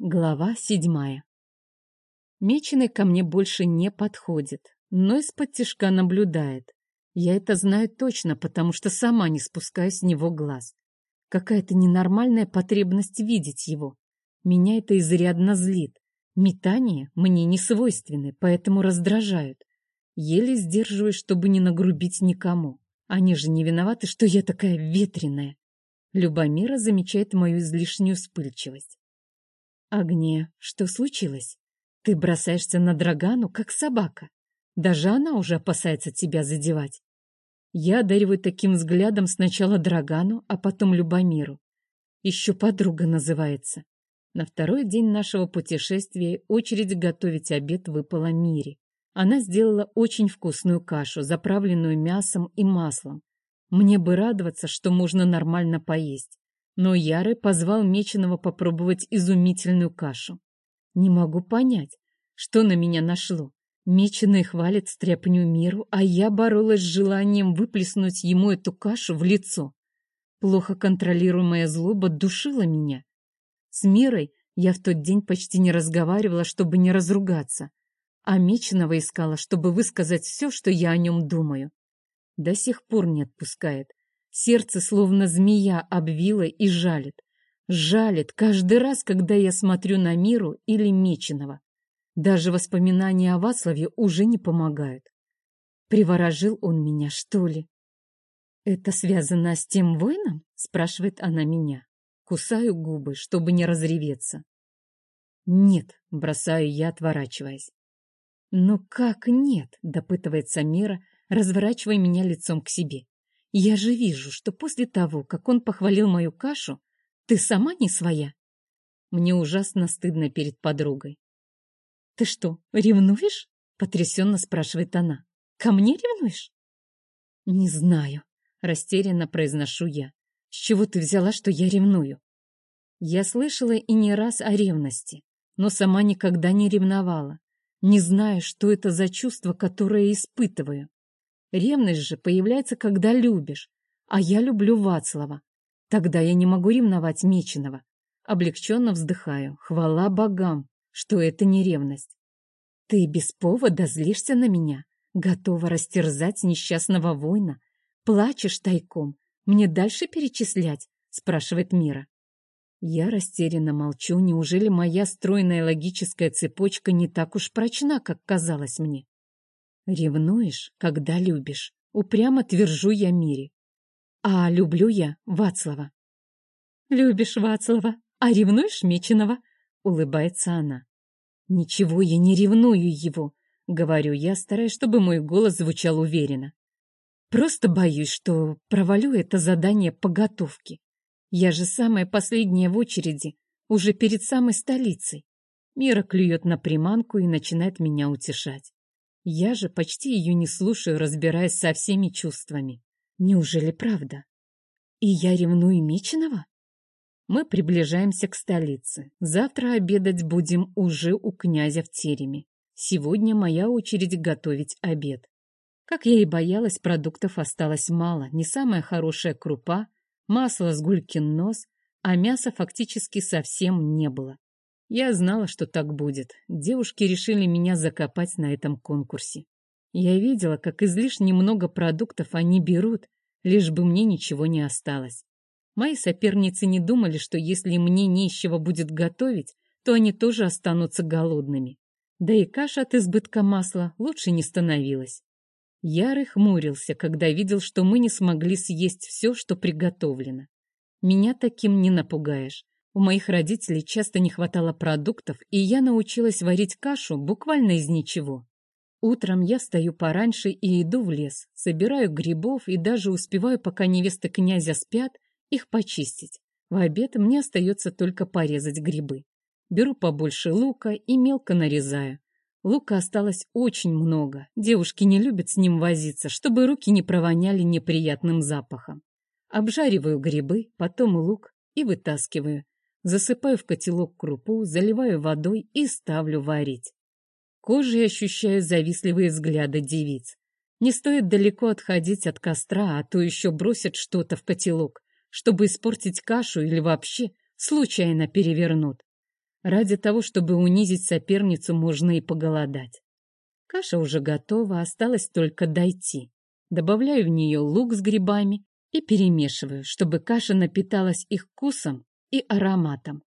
Глава седьмая. Меченый ко мне больше не подходит, но из-под тишка наблюдает. Я это знаю точно, потому что сама не спускаю с него глаз. Какая-то ненормальная потребность видеть его. Меня это изрядно злит. Метания мне не свойственны, поэтому раздражают. Еле сдерживаюсь, чтобы не нагрубить никому. Они же не виноваты, что я такая ветреная. Любомира замечает мою излишнюю вспыльчивость. «Агния, что случилось? Ты бросаешься на Драгану, как собака. Даже она уже опасается тебя задевать. Я одариваю таким взглядом сначала Драгану, а потом Любомиру. Еще подруга называется. На второй день нашего путешествия очередь готовить обед выпала Мире. Она сделала очень вкусную кашу, заправленную мясом и маслом. Мне бы радоваться, что можно нормально поесть. Но Яры позвал Меченого попробовать изумительную кашу. Не могу понять, что на меня нашло. Меченый хвалит стряпню миру, а я боролась с желанием выплеснуть ему эту кашу в лицо. Плохо контролируемая злоба душила меня. С Мирой я в тот день почти не разговаривала, чтобы не разругаться, а Меченого искала, чтобы высказать все, что я о нем думаю. До сих пор не отпускает. Сердце словно змея обвило и жалит. Жалит каждый раз, когда я смотрю на Миру или Меченого. Даже воспоминания о Вацлаве уже не помогают. Приворожил он меня, что ли? «Это связано с тем воином?» — спрашивает она меня. Кусаю губы, чтобы не разреветься. «Нет», — бросаю я, отворачиваясь. «Ну как нет?» — допытывается Мира, разворачивая меня лицом к себе. «Я же вижу, что после того, как он похвалил мою кашу, ты сама не своя». Мне ужасно стыдно перед подругой. «Ты что, ревнуешь?» — потрясенно спрашивает она. «Ко мне ревнуешь?» «Не знаю», — растерянно произношу я. «С чего ты взяла, что я ревную?» Я слышала и не раз о ревности, но сама никогда не ревновала, не зная, что это за чувство, которое испытываю. Ревность же появляется, когда любишь, а я люблю Вацлава. Тогда я не могу ревновать Меченого. Облегченно вздыхаю. Хвала богам, что это не ревность. Ты без повода злишься на меня, готова растерзать несчастного воина, плачешь тайком. Мне дальше перечислять? Спрашивает Мира. Я растерянно молчу. Неужели моя стройная логическая цепочка не так уж прочна, как казалось мне? Ревнуешь, когда любишь. Упрямо твержу я Мире. А люблю я Вацлава. Любишь Вацлава, а ревнуешь Меченого? Улыбается она. Ничего, я не ревную его, говорю я, стараясь, чтобы мой голос звучал уверенно. Просто боюсь, что провалю это задание по готовке. Я же самая последняя в очереди, уже перед самой столицей. Мира клюет на приманку и начинает меня утешать. Я же почти ее не слушаю, разбираясь со всеми чувствами. Неужели правда? И я ревную Меченого? Мы приближаемся к столице. Завтра обедать будем уже у князя в тереме. Сегодня моя очередь готовить обед. Как я и боялась, продуктов осталось мало. Не самая хорошая крупа, масло с гулькин нос, а мяса фактически совсем не было. Я знала, что так будет. Девушки решили меня закопать на этом конкурсе. Я видела, как излишне много продуктов они берут, лишь бы мне ничего не осталось. Мои соперницы не думали, что если мне нечего будет готовить, то они тоже останутся голодными. Да и каша от избытка масла лучше не становилась. Ярый хмурился, когда видел, что мы не смогли съесть все, что приготовлено. Меня таким не напугаешь. У моих родителей часто не хватало продуктов, и я научилась варить кашу буквально из ничего. Утром я встаю пораньше и иду в лес, собираю грибов и даже успеваю, пока невесты князя спят, их почистить. В обед мне остается только порезать грибы. Беру побольше лука и мелко нарезаю. Лука осталось очень много. Девушки не любят с ним возиться, чтобы руки не провоняли неприятным запахом. Обжариваю грибы, потом лук и вытаскиваю. Засыпаю в котелок крупу, заливаю водой и ставлю варить. Кожей ощущаю завистливые взгляды девиц. Не стоит далеко отходить от костра, а то еще бросят что-то в котелок, чтобы испортить кашу или вообще случайно перевернут. Ради того, чтобы унизить соперницу, можно и поголодать. Каша уже готова, осталось только дойти. Добавляю в нее лук с грибами и перемешиваю, чтобы каша напиталась их вкусом и ароматом.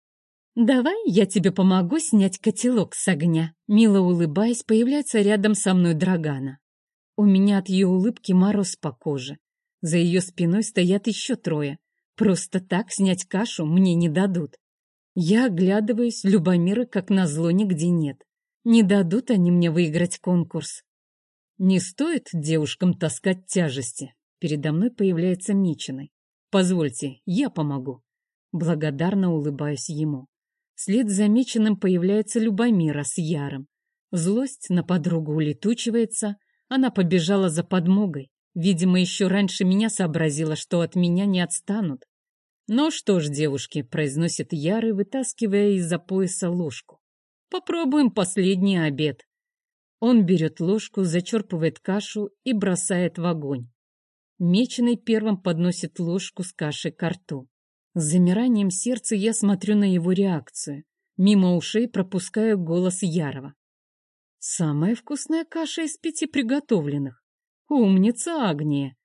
«Давай я тебе помогу снять котелок с огня», мило улыбаясь, появляется рядом со мной Драгана. У меня от ее улыбки мороз по коже. За ее спиной стоят еще трое. Просто так снять кашу мне не дадут. Я оглядываюсь, Любомира, как назло, нигде нет. Не дадут они мне выиграть конкурс. Не стоит девушкам таскать тяжести. Передо мной появляется Мичиной. Позвольте, я помогу. Благодарно улыбаюсь ему. Вслед за Мичиным появляется Любомира с Яром. Злость на подругу улетучивается, она побежала за подмогой. Видимо, еще раньше меня сообразила, что от меня не отстанут. «Ну что ж, девушки», — произносит Яры, вытаскивая из-за пояса ложку. «Попробуем последний обед». Он берет ложку, зачерпывает кашу и бросает в огонь. Меченый первым подносит ложку с кашей к рту. С замиранием сердца я смотрю на его реакцию. Мимо ушей пропускаю голос Ярова. «Самая вкусная каша из пяти приготовленных. Умница, Агния!»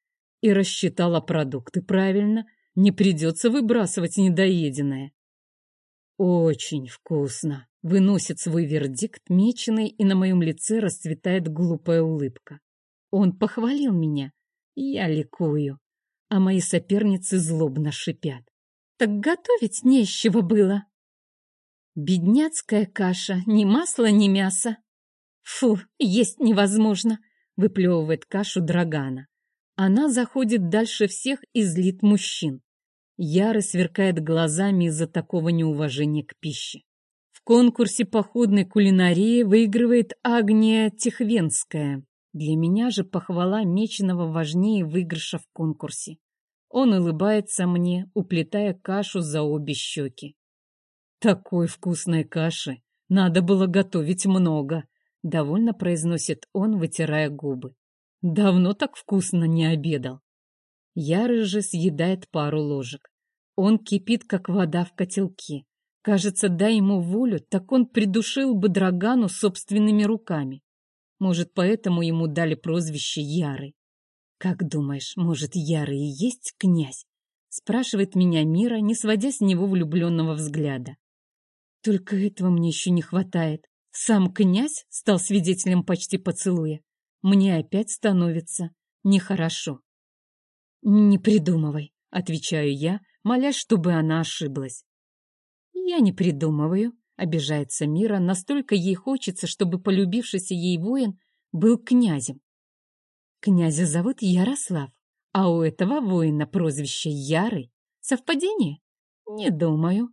И рассчитала продукты правильно — не придется выбрасывать недоеденное. Очень вкусно. Выносит свой вердикт меченый, и на моем лице расцветает глупая улыбка. Он похвалил меня. Я ликую. А мои соперницы злобно шипят. Так готовить не из чего было. Бедняцкая каша, ни масла, ни мяса. Фу, есть невозможно, выплевывает кашу Драгана. Она заходит дальше всех и злит мужчин. Яро сверкает глазами из-за такого неуважения к пище. В конкурсе походной кулинарии выигрывает Агния Тихвенская. Для меня же похвала Меченого важнее выигрыша в конкурсе. Он улыбается мне, уплетая кашу за обе щеки. «Такой вкусной каши! Надо было готовить много!» — довольно произносит он, вытирая губы. «Давно так вкусно не обедал!» Яры съедает пару ложек. Он кипит, как вода в котелке. Кажется, дай ему волю, так он придушил бы Драгану собственными руками. Может, поэтому ему дали прозвище Яры. «Как думаешь, может, Яры и есть князь?» Спрашивает меня Мира, не сводя с него влюбленного взгляда. Только этого мне еще не хватает. Сам князь стал свидетелем почти поцелуя. Мне опять становится нехорошо. «Не придумывай», — отвечаю я, молясь, чтобы она ошиблась. «Я не придумываю», — обижается Мира, настолько ей хочется, чтобы полюбившийся ей воин был князем. Князя зовут Ярослав, а у этого воина прозвище Ярый. Совпадение? Не думаю.